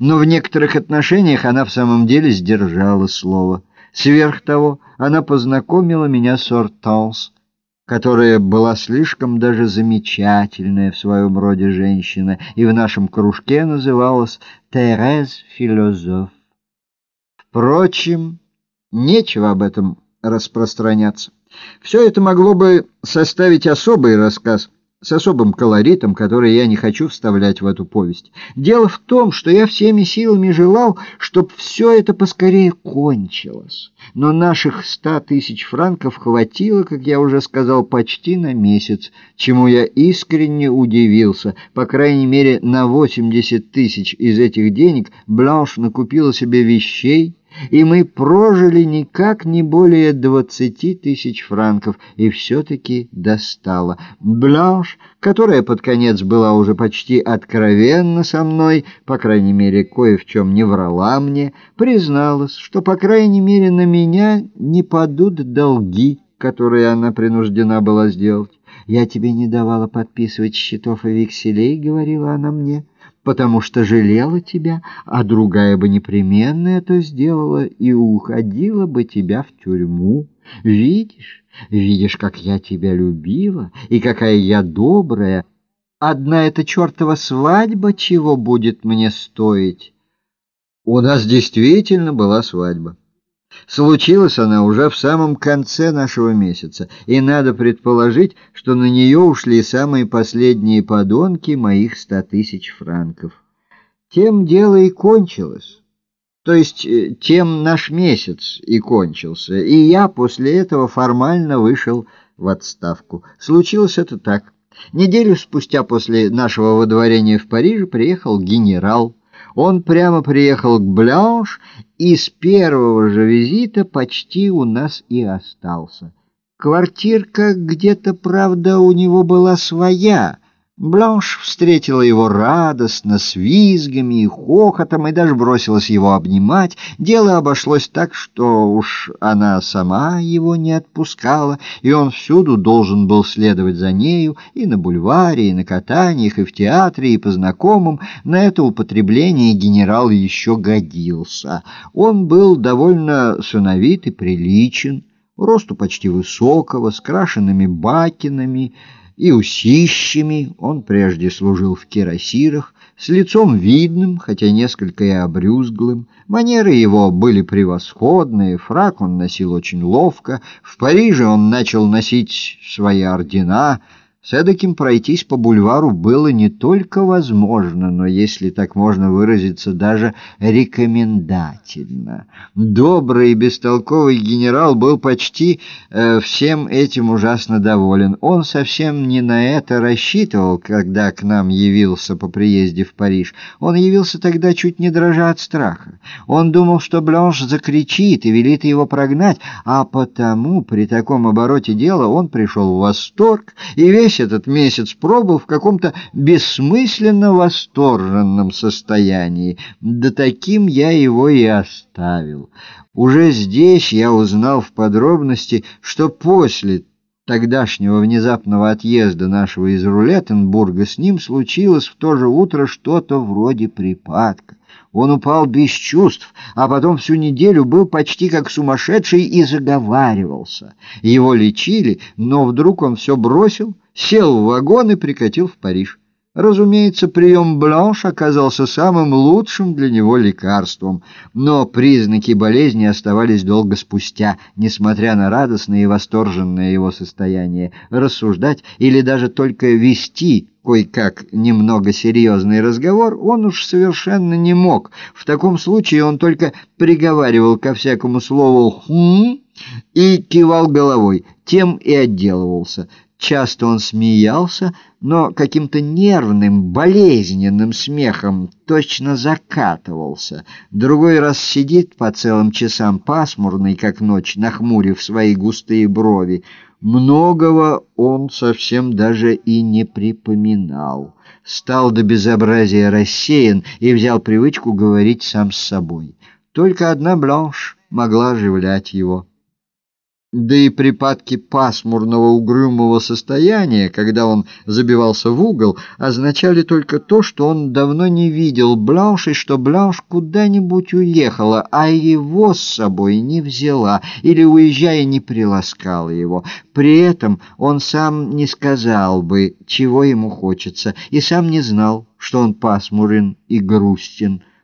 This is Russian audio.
Но в некоторых отношениях она в самом деле сдержала слово. Сверх того, она познакомила меня с Ортанс, которая была слишком даже замечательная в своем роде женщина и в нашем кружке называлась Терез Философ. Впрочем, нечего об этом распространяться. Все это могло бы составить особый рассказ с особым колоритом, который я не хочу вставлять в эту повесть. Дело в том, что я всеми силами желал, чтобы все это поскорее кончилось. Но наших ста тысяч франков хватило, как я уже сказал, почти на месяц, чему я искренне удивился. По крайней мере, на 80 тысяч из этих денег Бланш накупила себе вещей, и мы прожили никак не более двадцати тысяч франков, и все-таки достала. Бланш, которая под конец была уже почти откровенна со мной, по крайней мере, кое в чем не врала мне, призналась, что, по крайней мере, на меня не падут долги, которые она принуждена была сделать. «Я тебе не давала подписывать счетов и векселей», — говорила она мне, «потому что жалела тебя, а другая бы непременно это сделала и уходила бы тебя в тюрьму. Видишь, видишь, как я тебя любила и какая я добрая. Одна эта чертова свадьба чего будет мне стоить?» У нас действительно была свадьба. Случилась она уже в самом конце нашего месяца, и надо предположить, что на нее ушли самые последние подонки моих ста тысяч франков. Тем дело и кончилось. То есть э, тем наш месяц и кончился, и я после этого формально вышел в отставку. Случилось это так. Неделю спустя после нашего водворения в Париже приехал генерал он прямо приехал к Блянш и с первого же визита почти у нас и остался. Квартирка где-то, правда, у него была своя — Бланш встретила его радостно, с визгами и хохотом, и даже бросилась его обнимать. Дело обошлось так, что уж она сама его не отпускала, и он всюду должен был следовать за нею, и на бульваре, и на катаниях, и в театре, и по знакомым. На это употребление генерал еще годился. Он был довольно сыновит и приличен, росту почти высокого, с крашенными бакинами, и усищами, он прежде служил в кирасирах, с лицом видным, хотя несколько и обрюзглым. Манеры его были превосходные, фрак он носил очень ловко, в Париже он начал носить свои ордена — с эдаким пройтись по бульвару было не только возможно, но, если так можно выразиться, даже рекомендательно. Добрый и бестолковый генерал был почти э, всем этим ужасно доволен. Он совсем не на это рассчитывал, когда к нам явился по приезде в Париж. Он явился тогда чуть не дрожа от страха. Он думал, что Бланш закричит и велит его прогнать, а потому при таком обороте дела он пришел в восторг и весь весь этот месяц пробыл в каком-то бессмысленно восторженном состоянии. Да таким я его и оставил. Уже здесь я узнал в подробности, что после тогдашнего внезапного отъезда нашего из Рулеттенбурга с ним случилось в то же утро что-то вроде припадка. Он упал без чувств, а потом всю неделю был почти как сумасшедший и заговаривался. Его лечили, но вдруг он все бросил, сел в вагон и прикатил в Париж. Разумеется, прием Бланш оказался самым лучшим для него лекарством, но признаки болезни оставались долго спустя, несмотря на радостное и восторженное его состояние. Рассуждать или даже только вести кое-как немного серьезный разговор он уж совершенно не мог. В таком случае он только приговаривал ко всякому слову «хм» и кивал головой, тем и отделывался. Часто он смеялся, но каким-то нервным, болезненным смехом точно закатывался. Другой раз сидит по целым часам пасмурный, как ночь, нахмурив свои густые брови. Многого он совсем даже и не припоминал. Стал до безобразия рассеян и взял привычку говорить сам с собой. Только одна Бланш могла оживлять его. Да и припадки пасмурного угрюмого состояния, когда он забивался в угол, означали только то, что он давно не видел Бланш и что Бланш куда-нибудь уехала, а его с собой не взяла или, уезжая, не приласкала его. При этом он сам не сказал бы, чего ему хочется, и сам не знал, что он пасмурен и грустен.